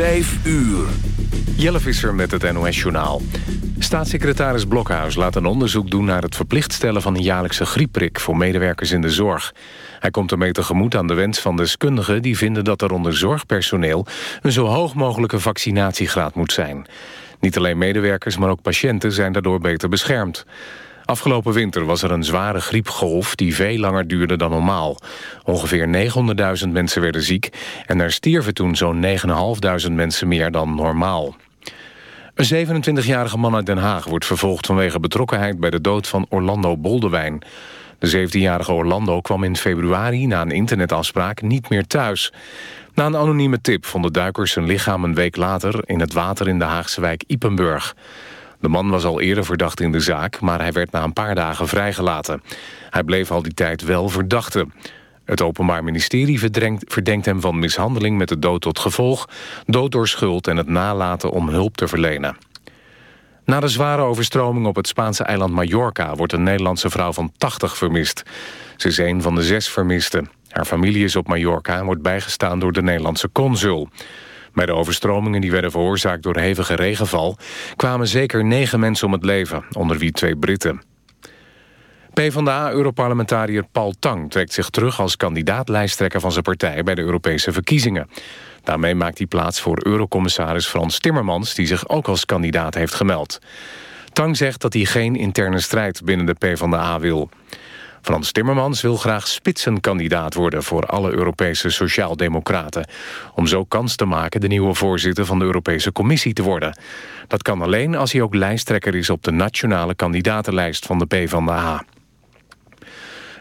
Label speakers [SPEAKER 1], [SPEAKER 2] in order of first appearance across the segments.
[SPEAKER 1] Vijf uur.
[SPEAKER 2] Jelle Visser met het NOS-journaal. Staatssecretaris Blokhuis laat een onderzoek doen naar het verplicht stellen van een jaarlijkse griepprik voor medewerkers in de zorg. Hij komt ermee tegemoet aan de wens van deskundigen die vinden dat er onder zorgpersoneel een zo hoog mogelijke vaccinatiegraad moet zijn. Niet alleen medewerkers, maar ook patiënten zijn daardoor beter beschermd. Afgelopen winter was er een zware griepgolf die veel langer duurde dan normaal. Ongeveer 900.000 mensen werden ziek en er stierven toen zo'n 9.500 mensen meer dan normaal. Een 27-jarige man uit Den Haag wordt vervolgd vanwege betrokkenheid bij de dood van Orlando Boldewijn. De 17-jarige Orlando kwam in februari na een internetafspraak niet meer thuis. Na een anonieme tip vonden duikers zijn lichaam een week later in het water in de Haagse wijk Ipenburg. De man was al eerder verdacht in de zaak, maar hij werd na een paar dagen vrijgelaten. Hij bleef al die tijd wel verdachte. Het Openbaar Ministerie verdenkt hem van mishandeling met de dood tot gevolg... dood door schuld en het nalaten om hulp te verlenen. Na de zware overstroming op het Spaanse eiland Mallorca... wordt een Nederlandse vrouw van 80 vermist. Ze is een van de zes vermisten. Haar familie is op Mallorca en wordt bijgestaan door de Nederlandse consul. Bij de overstromingen die werden veroorzaakt door hevige regenval... kwamen zeker negen mensen om het leven, onder wie twee Britten. PvdA-europarlementariër Paul Tang trekt zich terug als kandidaat-lijsttrekker van zijn partij bij de Europese verkiezingen. Daarmee maakt hij plaats voor eurocommissaris Frans Timmermans, die zich ook als kandidaat heeft gemeld. Tang zegt dat hij geen interne strijd binnen de PvdA wil. Frans Timmermans wil graag spitsenkandidaat worden... voor alle Europese sociaaldemocraten... om zo kans te maken de nieuwe voorzitter van de Europese Commissie te worden. Dat kan alleen als hij ook lijsttrekker is op de nationale kandidatenlijst van de PvdA.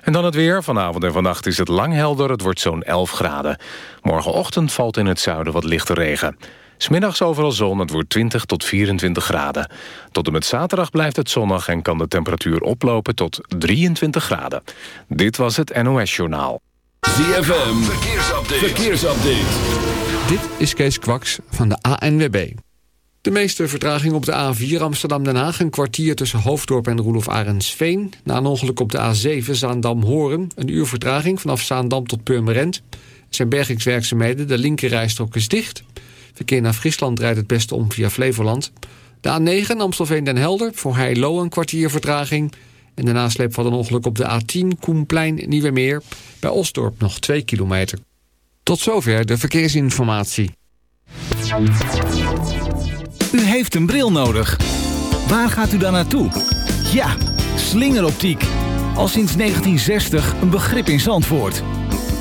[SPEAKER 2] En dan het weer. Vanavond en vannacht is het lang helder. Het wordt zo'n 11 graden. Morgenochtend valt in het zuiden wat lichte regen. Smiddags overal zon, het wordt 20 tot 24 graden. Tot en met zaterdag blijft het zonnig en kan de temperatuur oplopen tot 23 graden. Dit was het NOS Journaal.
[SPEAKER 1] ZFM, verkeersupdate. verkeersupdate.
[SPEAKER 3] Dit is Kees Kwaks van de ANWB. De meeste vertraging op de A4 Amsterdam-Den Haag... een kwartier tussen Hoofddorp en Roelof Arendsveen. Na een ongeluk op de A7 Zaandam-Horen... een uur vertraging vanaf Zaandam tot Purmerend. Er zijn bergingswerkzaamheden, de linkerrijstrook is dicht... Verkeer naar Friesland rijdt het beste om via Flevoland. De A9 Amstelveen-Den Helder, voor Heilo een kwartier vertraging. En de nasleep van een ongeluk op de A10 Koenplein Nieuwemeer. Bij Osdorp nog 2 kilometer. Tot zover de verkeersinformatie.
[SPEAKER 4] U heeft een bril nodig. Waar gaat u dan naartoe? Ja, slingeroptiek. Al sinds 1960 een begrip in Zandvoort.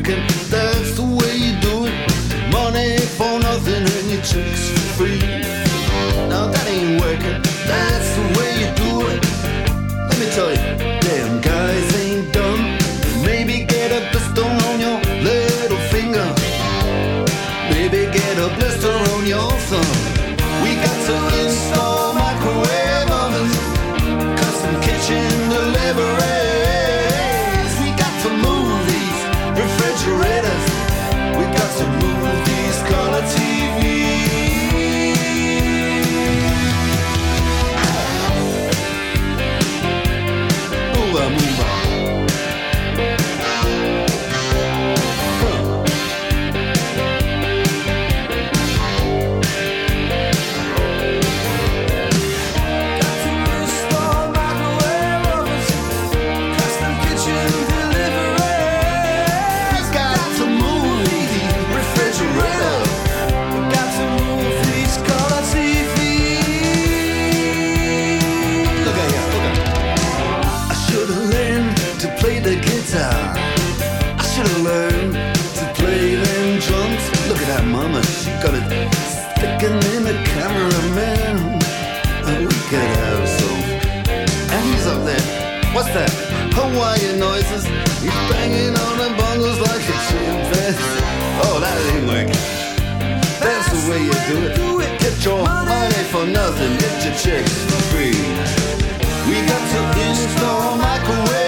[SPEAKER 5] canta glasses. He's banging on the bongos like a chimpanzee. Oh, that ain't working. That's the way you do it. Get your money for nothing. Get your chicks for free. We got to install microwave.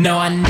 [SPEAKER 6] No, I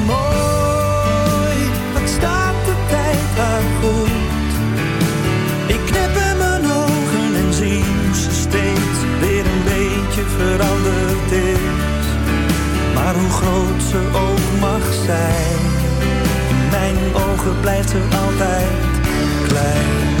[SPEAKER 7] veranderd is. Maar hoe groot ze ook mag zijn, in mijn ogen blijft ze altijd klein.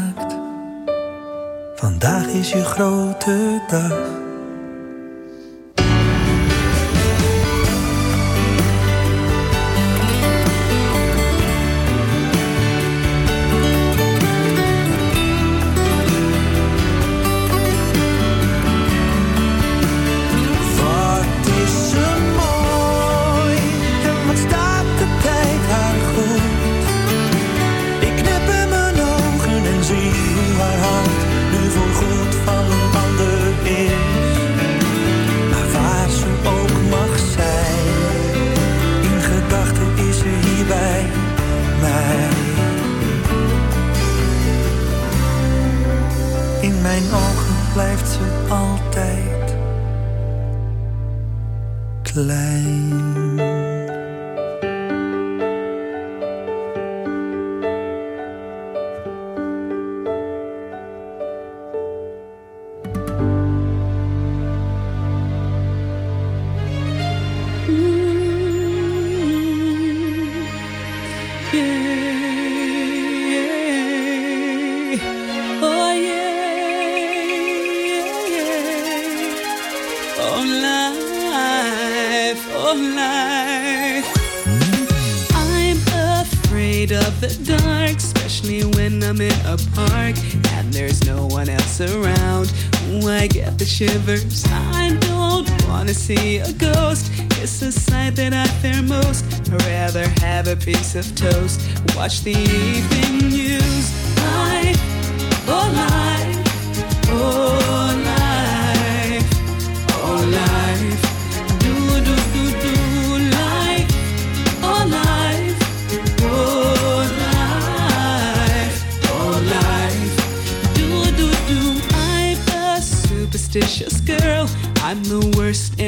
[SPEAKER 7] is je grote dag. others.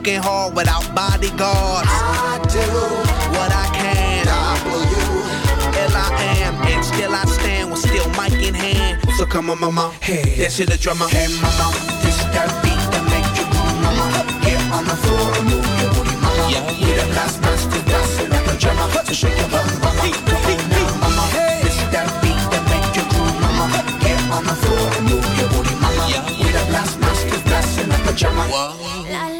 [SPEAKER 8] and looking hard without bodyguards. I do what I can. W L I am, and still I stand with still mic in hand. So come on, mama, hey, that's it, the drummer. Hey, mama, this that beat that make you move, mama. Get on the floor and move your booty, mama. Yeah, We the last master dancing like a drummer. So shake your bum, mama. Come on now, mama. This that beat that make you move, mama. Get on the floor and move your booty, mama. Yeah, We the last master dancing like a drummer. We the big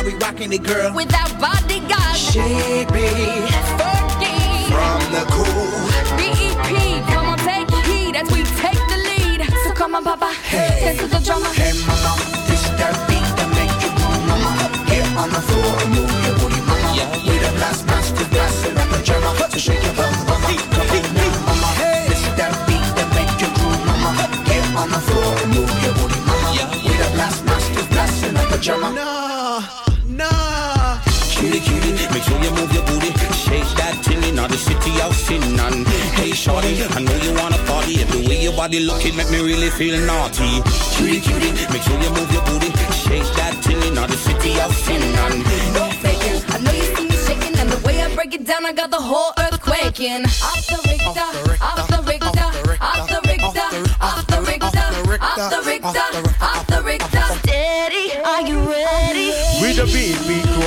[SPEAKER 8] how we rocking it, girl.
[SPEAKER 9] with Without bodyguards.
[SPEAKER 8] She be
[SPEAKER 9] Fergie.
[SPEAKER 8] from the cool.
[SPEAKER 9] BEP, come on, take heed as we take the lead. So come on, Papa, dance to the drummer.
[SPEAKER 8] Hey, mama, this that beat that make you move, mama. Get on the floor and move your booty, mama. We the last master dancing like a drummer. So shake your bum, mama. Come on now, mama. This that beat that make you move, mama. Get on the floor and move your booty, mama. We the last master dancing like a drummer. Nah,
[SPEAKER 10] shorty, I know you wanna party. And the way your body look, it make me really feel naughty. Cutie, cutie, make sure you move your booty. Shake that till in the city of sin. And
[SPEAKER 9] No faking, I know you see me shaking, and the way I break it down, I got the whole earth quaking. Off the Richter, off the Richter, off the Richter, off the Richter, off the Richter, off the Richter.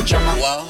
[SPEAKER 1] pajama wall.